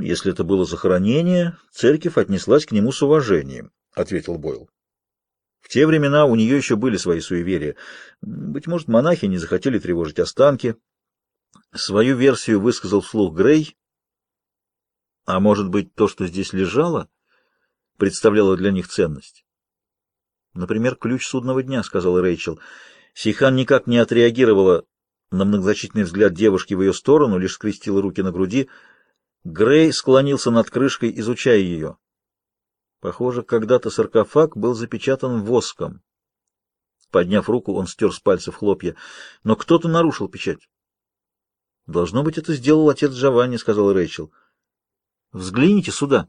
Если это было захоронение, церковь отнеслась к нему с уважением, — ответил Бойл. В те времена у нее еще были свои суеверия. Быть может, монахи не захотели тревожить останки. Свою версию высказал вслух Грей. А может быть, то, что здесь лежало, представляло для них ценность? Например, ключ судного дня, — сказала Рэйчел. Сейхан никак не отреагировала на многозначительный взгляд девушки в ее сторону, лишь скрестила руки на груди. Грей склонился над крышкой, изучая ее. Похоже, когда-то саркофаг был запечатан воском. Подняв руку, он стер с пальцев хлопья. Но кто-то нарушил печать. «Должно быть, это сделал отец Джованни», — сказал Рэйчел. «Взгляните сюда».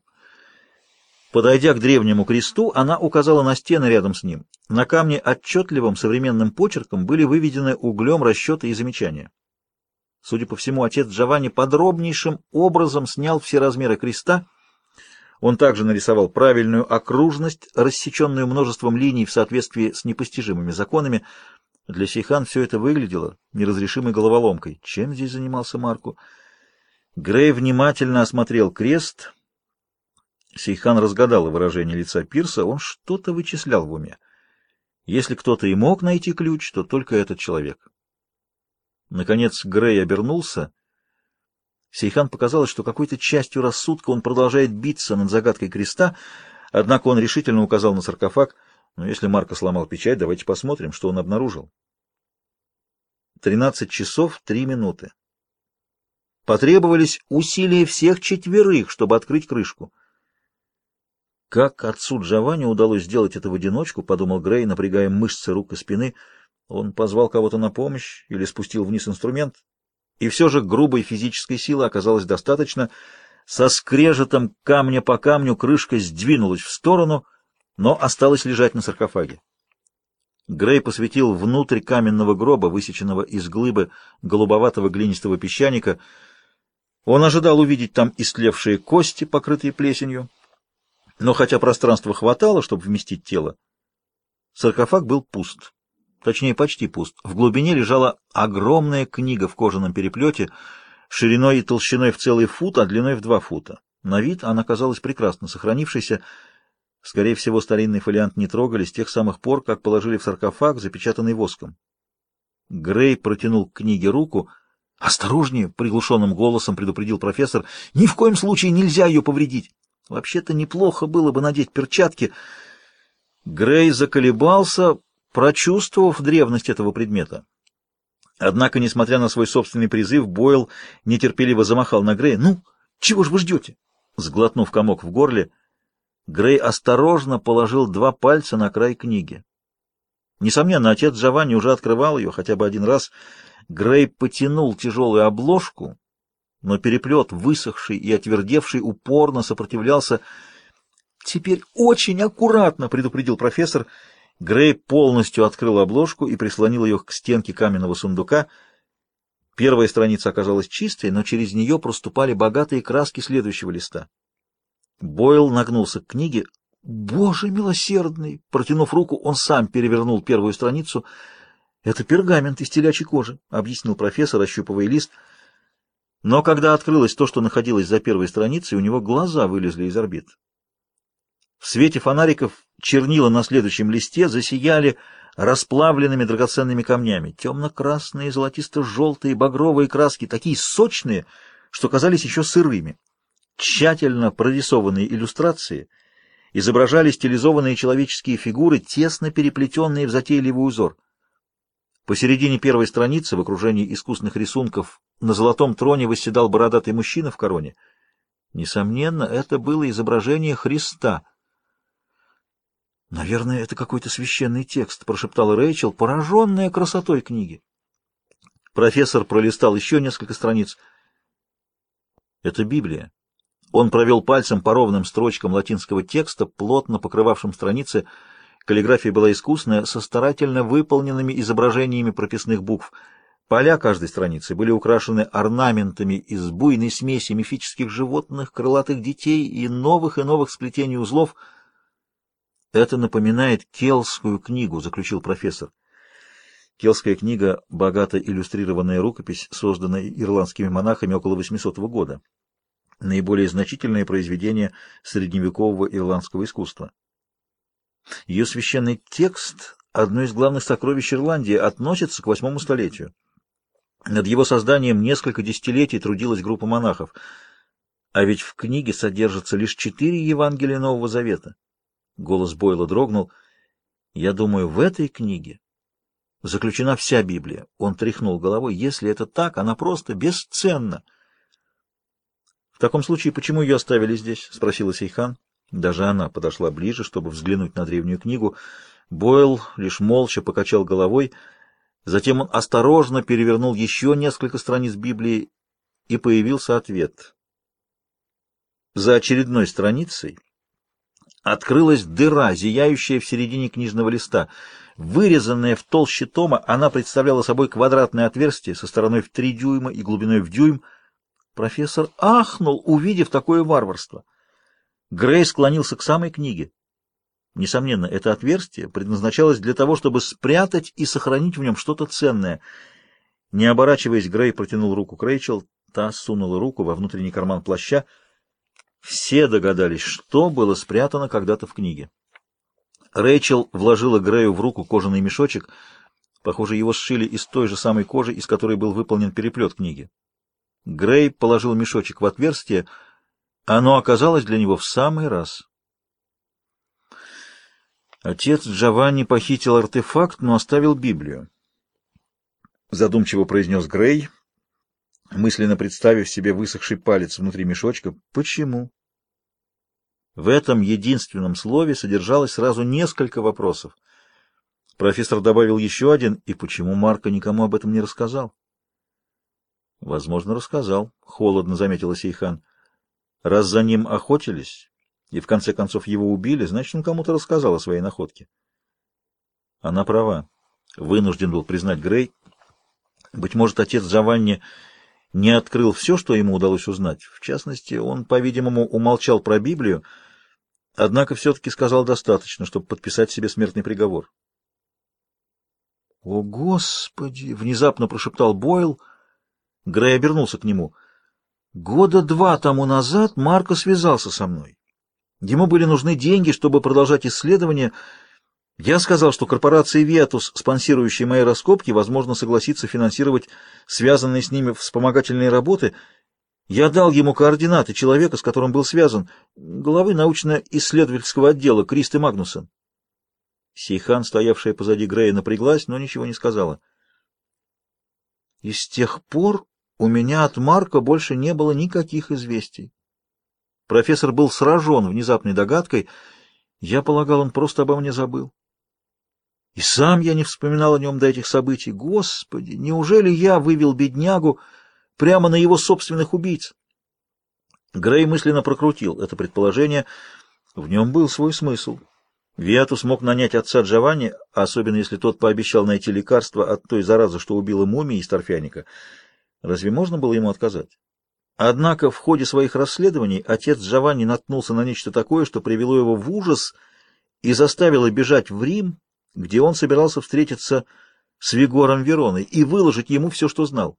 Подойдя к древнему кресту, она указала на стены рядом с ним. На камне отчетливым современным почерком были выведены углем расчеты и замечания. Судя по всему, отец Джованни подробнейшим образом снял все размеры креста, он также нарисовал правильную окружность, рассеченную множеством линий в соответствии с непостижимыми законами. Для Сейхан все это выглядело неразрешимой головоломкой. Чем здесь занимался Марку? Грей внимательно осмотрел крест. Сейхан разгадал выражение лица Пирса, он что-то вычислял в уме. Если кто-то и мог найти ключ, то только этот человек. Наконец Грей обернулся — Сейхан показалось, что какой-то частью рассудка он продолжает биться над загадкой креста, однако он решительно указал на саркофаг. Но «Ну, если Марко сломал печать, давайте посмотрим, что он обнаружил. Тринадцать часов три минуты. Потребовались усилия всех четверых, чтобы открыть крышку. Как отцу Джованни удалось сделать это в одиночку, подумал Грей, напрягая мышцы рук и спины. Он позвал кого-то на помощь или спустил вниз инструмент. И все же грубой физической силы оказалось достаточно. Со скрежетом камня по камню крышка сдвинулась в сторону, но осталась лежать на саркофаге. Грей посветил внутрь каменного гроба, высеченного из глыбы голубоватого глинистого песчаника. Он ожидал увидеть там истлевшие кости, покрытые плесенью. Но хотя пространства хватало, чтобы вместить тело, саркофаг был пуст точнее почти пуст. В глубине лежала огромная книга в кожаном переплете, шириной и толщиной в целый фут, а длиной в два фута. На вид она казалась прекрасно сохранившейся. Скорее всего, старинный фолиант не трогали с тех самых пор, как положили в саркофаг, запечатанный воском. Грей протянул к книге руку. «Осторожнее!» — приглушенным голосом предупредил профессор. «Ни в коем случае нельзя ее повредить! Вообще-то неплохо было бы надеть перчатки!» Грей заколебался, прочувствовав древность этого предмета. Однако, несмотря на свой собственный призыв, Бойл нетерпеливо замахал на Грея. «Ну, чего ж вы ждете?» Сглотнув комок в горле, Грей осторожно положил два пальца на край книги. Несомненно, отец Джованни уже открывал ее хотя бы один раз. Грей потянул тяжелую обложку, но переплет, высохший и отвердевший, упорно сопротивлялся. «Теперь очень аккуратно», — предупредил профессор, — Грей полностью открыл обложку и прислонил ее к стенке каменного сундука. Первая страница оказалась чистой, но через нее проступали богатые краски следующего листа. Бойл нагнулся к книге. «Боже милосердный!» Протянув руку, он сам перевернул первую страницу. «Это пергамент из телячьей кожи», — объяснил профессор, ощупывая лист. Но когда открылось то, что находилось за первой страницей, у него глаза вылезли из орбит. В свете фонариков чернила на следующем листе засияли расплавленными драгоценными камнями. Темно-красные, золотисто-желтые, багровые краски, такие сочные, что казались еще сырыми. Тщательно прорисованные иллюстрации изображали стилизованные человеческие фигуры, тесно переплетенные в затейливый узор. Посередине первой страницы, в окружении искусных рисунков, на золотом троне восседал бородатый мужчина в короне. Несомненно, это было изображение Христа — «Наверное, это какой-то священный текст», — прошептала Рэйчел, пораженная красотой книги. Профессор пролистал еще несколько страниц. «Это Библия». Он провел пальцем по ровным строчкам латинского текста, плотно покрывавшим страницы. Каллиграфия была искусная, со старательно выполненными изображениями прописных букв. Поля каждой страницы были украшены орнаментами из буйной смеси мифических животных, крылатых детей и новых и новых сплетений узлов — это напоминает Келскую книгу, заключил профессор. Келская книга — богато иллюстрированная рукопись, созданная ирландскими монахами около 800 года. наиболее значительное произведение средневекового ирландского искусства. Ее священный текст, одно из главных сокровищ Ирландии, относится к восьмому столетию. Над его созданием несколько десятилетий трудилась группа монахов, а ведь в книге содержатся лишь четыре Евангелия Нового Завета. Голос Бойла дрогнул. «Я думаю, в этой книге заключена вся Библия». Он тряхнул головой. «Если это так, она просто бесценна». «В таком случае, почему ее оставили здесь?» — спросила Сейхан. Даже она подошла ближе, чтобы взглянуть на древнюю книгу. Бойл лишь молча покачал головой. Затем он осторожно перевернул еще несколько страниц Библии, и появился ответ. За очередной страницей открылась дыра, зияющая в середине книжного листа. Вырезанная в толще тома, она представляла собой квадратное отверстие со стороной в три дюйма и глубиной в дюйм. Профессор ахнул, увидев такое варварство. Грей склонился к самой книге. Несомненно, это отверстие предназначалось для того, чтобы спрятать и сохранить в нем что-то ценное. Не оборачиваясь, Грей протянул руку к Рэйчел, та сунула руку во внутренний карман плаща. Все догадались, что было спрятано когда-то в книге. Рэйчел вложила Грею в руку кожаный мешочек. Похоже, его сшили из той же самой кожи, из которой был выполнен переплет книги. Грей положил мешочек в отверстие. Оно оказалось для него в самый раз. Отец Джованни похитил артефакт, но оставил Библию. Задумчиво произнес Грей, мысленно представив себе высохший палец внутри мешочка. Почему? В этом единственном слове содержалось сразу несколько вопросов. Профессор добавил еще один, и почему Марко никому об этом не рассказал? Возможно, рассказал, — холодно заметила Сейхан. Раз за ним охотились, и в конце концов его убили, значит, он кому-то рассказал о своей находке. Она права. Вынужден был признать Грей. Быть может, отец Джованни не открыл все, что ему удалось узнать. В частности, он, по-видимому, умолчал про Библию, однако все-таки сказал достаточно, чтобы подписать себе смертный приговор. «О, Господи!» — внезапно прошептал Бойл — Грей обернулся к нему. «Года два тому назад Марко связался со мной. Ему были нужны деньги, чтобы продолжать исследования. Я сказал, что корпорация «Ветус», спонсирующая мои раскопки, возможно, согласится финансировать связанные с ними вспомогательные работы. Я дал ему координаты человека, с которым был связан, главы научно-исследовательского отдела Кристи Магнусон. Сейхан, стоявшая позади Грея, напряглась, но ничего не сказала. И с тех пор у меня от Марка больше не было никаких известий. Профессор был сражен внезапной догадкой. Я полагал, он просто обо мне забыл. И сам я не вспоминал о нем до этих событий. Господи, неужели я вывел беднягу прямо на его собственных убийц? Грей мысленно прокрутил это предположение. В нем был свой смысл. Виатус мог нанять отца Джованни, особенно если тот пообещал найти лекарство от той заразы, что убила мумии из торфяника. Разве можно было ему отказать? Однако в ходе своих расследований отец Джованни наткнулся на нечто такое, что привело его в ужас и заставило бежать в Рим, где он собирался встретиться с Вигором Вероной и выложить ему все, что знал.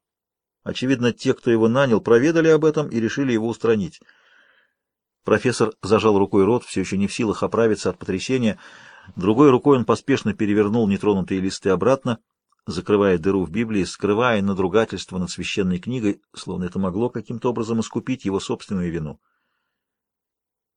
Очевидно, те, кто его нанял, проведали об этом и решили его устранить. Профессор зажал рукой рот, все еще не в силах оправиться от потрясения. Другой рукой он поспешно перевернул нетронутые листы обратно закрывая дыру в Библии, скрывая надругательство над священной книгой, словно это могло каким-то образом искупить его собственную вину.